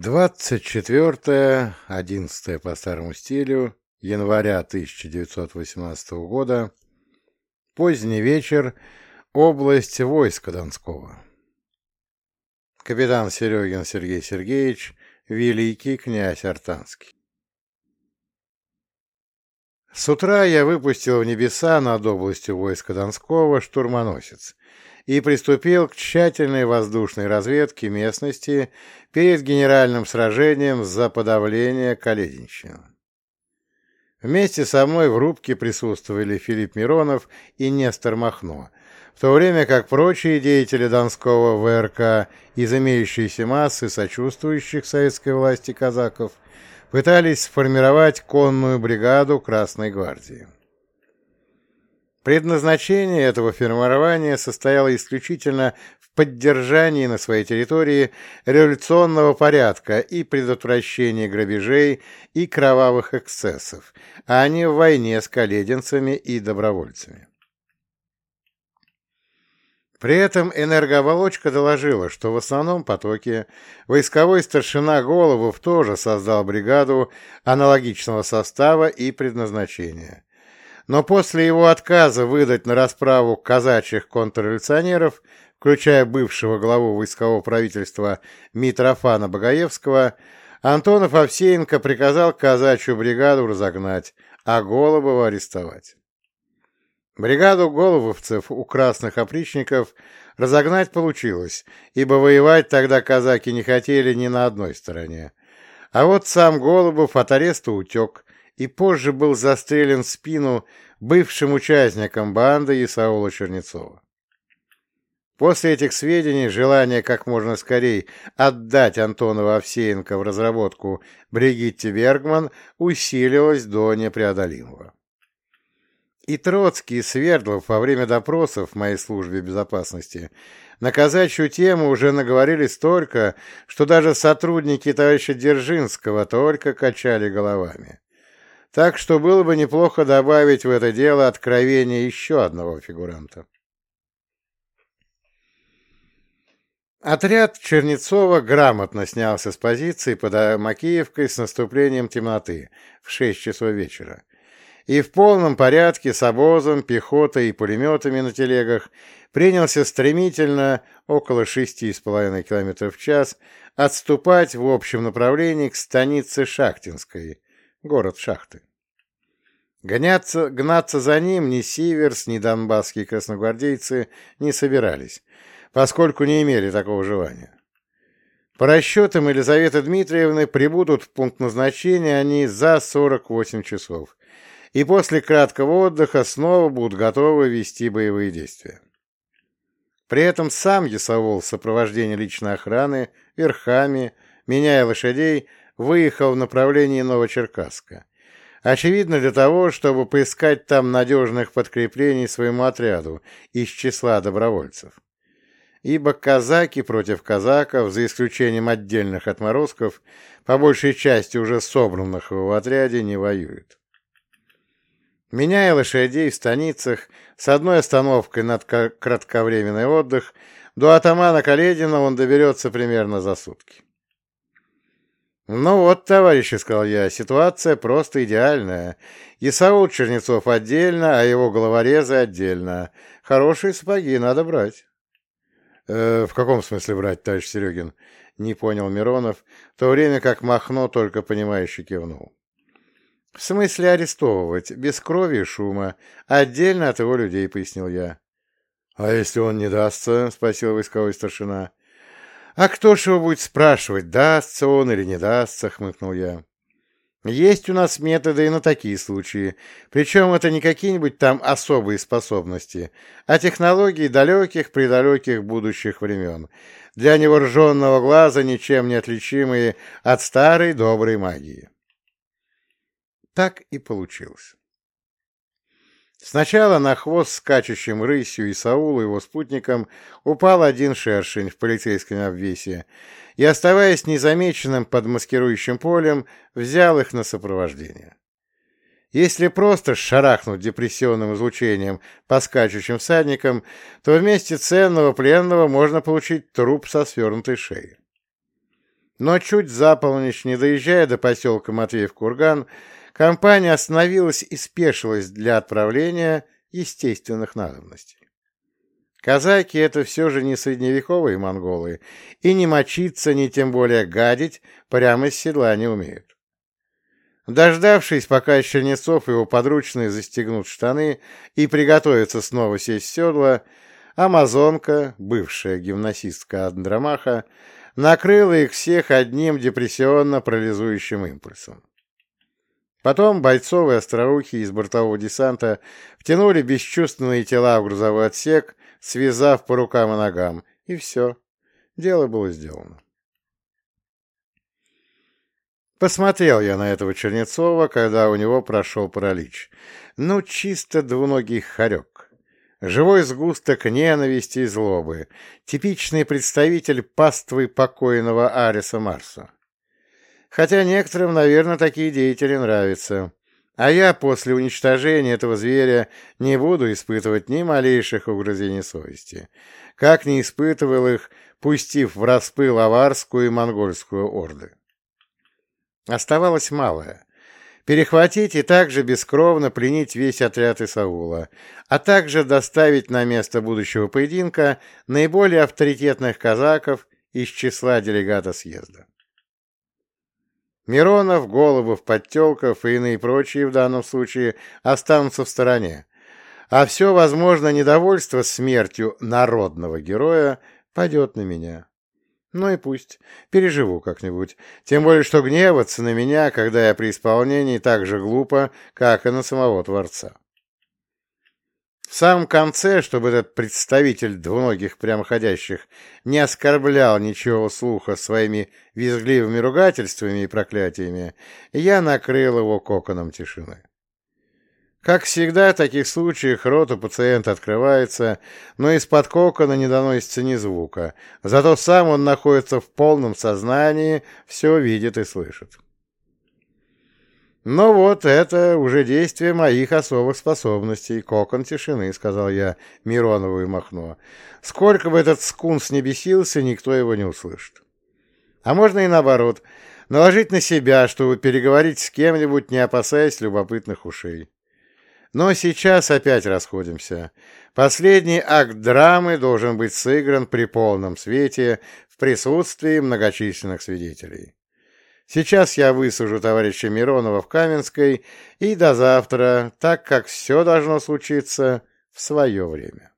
24 11 по старому стилю января 1918 года, поздний вечер, область войска Донского. Капитан Серегин Сергей Сергеевич, великий князь Артанский. С утра я выпустил в небеса над областью войска Донского штурмоносец и приступил к тщательной воздушной разведке местности перед генеральным сражением за подавление Калединщины. Вместе со мной в рубке присутствовали Филипп Миронов и Нестор Махно, в то время как прочие деятели Донского ВРК из имеющейся массы сочувствующих советской власти казаков пытались сформировать конную бригаду Красной Гвардии. Предназначение этого формирования состояло исключительно в поддержании на своей территории революционного порядка и предотвращении грабежей и кровавых эксцессов, а не в войне с колединцами и добровольцами. При этом энергооболочка доложила, что в основном потоке войсковой старшина Головов тоже создал бригаду аналогичного состава и предназначения – но после его отказа выдать на расправу казачьих контрреволюционеров, включая бывшего главу войскового правительства Митрофана Багаевского, Антонов Овсеенко приказал казачью бригаду разогнать, а Голубова арестовать. Бригаду голововцев у красных опричников разогнать получилось, ибо воевать тогда казаки не хотели ни на одной стороне. А вот сам Голубов от ареста утек, и позже был застрелен в спину бывшим участником банды Исаула Чернецова. После этих сведений желание как можно скорее отдать Антонова Овсеенко в разработку Бригитте Бергман усилилось до непреодолимого. И Троцкий, и Свердлов во время допросов в моей службе безопасности на казачью тему уже наговорили столько, что даже сотрудники товарища Дзержинского только качали головами. Так что было бы неплохо добавить в это дело откровение еще одного фигуранта. Отряд Чернецова грамотно снялся с позиции под Макеевкой с наступлением темноты в 6 часов вечера и в полном порядке с обозом, пехотой и пулеметами на телегах принялся стремительно, около шести с половиной километров в час, отступать в общем направлении к станице Шахтинской, город Шахты. Гоняться, гнаться за ним ни Сиверс, ни донбасские красногвардейцы не собирались, поскольку не имели такого желания. По расчетам Елизаветы Дмитриевны прибудут в пункт назначения они за 48 часов, и после краткого отдыха снова будут готовы вести боевые действия. При этом сам Ясовол в сопровождении личной охраны, верхами, меняя лошадей, выехал в направлении Новочеркасска Очевидно, для того, чтобы поискать там надежных подкреплений своему отряду из числа добровольцев. Ибо казаки против казаков, за исключением отдельных отморозков, по большей части уже собранных в его отряде, не воюют. Меняя лошадей в станицах, с одной остановкой на кратковременный отдых, до атамана Каледина он доберется примерно за сутки. «Ну вот, товарищи, — сказал я, — ситуация просто идеальная. Исаул Чернецов отдельно, а его головорезы отдельно. Хорошие сапоги надо брать». «Э, «В каком смысле брать, товарищ Серегин?» — не понял Миронов, в то время как Махно только понимающе кивнул. «В смысле арестовывать, без крови и шума, отдельно от его людей», — пояснил я. «А если он не дастся?» — спросил войсковой старшина. «А кто ж его будет спрашивать, дастся он или не дастся?» — хмыкнул я. «Есть у нас методы и на такие случаи, причем это не какие-нибудь там особые способности, а технологии далеких-предалеких будущих времен, для невооруженного глаза ничем не отличимые от старой доброй магии». Так и получилось. Сначала на хвост скачущим рысью и Саулу его спутникам упал один шершень в полицейском обвесе и, оставаясь незамеченным под маскирующим полем, взял их на сопровождение. Если просто шарахнуть депрессионным излучением по скачущим всадникам, то вместе ценного пленного можно получить труп со свернутой шеей. Но чуть за полночь, не доезжая до поселка Матвеев-Курган, компания остановилась и спешилась для отправления естественных надобностей. Казаки — это все же не средневековые монголы, и не мочиться, ни тем более гадить прямо с седла не умеют. Дождавшись, пока Чернецов и его подручные застегнут штаны и приготовятся снова сесть в седло, амазонка, бывшая гимнасистка Андромаха, накрыла их всех одним депрессионно-парализующим импульсом. Потом бойцовые остроухи из бортового десанта втянули бесчувственные тела в грузовой отсек, связав по рукам и ногам, и все. Дело было сделано. Посмотрел я на этого Чернецова, когда у него прошел паралич. Ну, чисто двуногий хорек. Живой сгусток ненависти и злобы. Типичный представитель паствы покойного Ариса Марса. Хотя некоторым, наверное, такие деятели нравятся. А я после уничтожения этого зверя не буду испытывать ни малейших угрызений совести, как не испытывал их, пустив в распыл аварскую и монгольскую орды. Оставалось малое — перехватить и также бескровно пленить весь отряд Исаула, а также доставить на место будущего поединка наиболее авторитетных казаков из числа делегата съезда. Миронов, Голубов, Подтелков и иные прочие в данном случае останутся в стороне, а все возможное недовольство смертью народного героя падет на меня. Ну и пусть. Переживу как-нибудь. Тем более, что гневаться на меня, когда я при исполнении, так же глупо, как и на самого Творца. В самом конце, чтобы этот представитель двуногих прямоходящих не оскорблял ничего слуха своими визгливыми ругательствами и проклятиями, я накрыл его коконом тишины. Как всегда в таких случаях рот у пациента открывается, но из-под кокона не доносится ни звука, зато сам он находится в полном сознании, все видит и слышит. «Ну вот, это уже действие моих особых способностей, кокон тишины», — сказал я Миронову и Махно. «Сколько бы этот скунс не бесился, никто его не услышит. А можно и наоборот, наложить на себя, чтобы переговорить с кем-нибудь, не опасаясь любопытных ушей». Но сейчас опять расходимся. Последний акт драмы должен быть сыгран при полном свете в присутствии многочисленных свидетелей. Сейчас я высажу товарища Миронова в Каменской и до завтра, так как все должно случиться в свое время.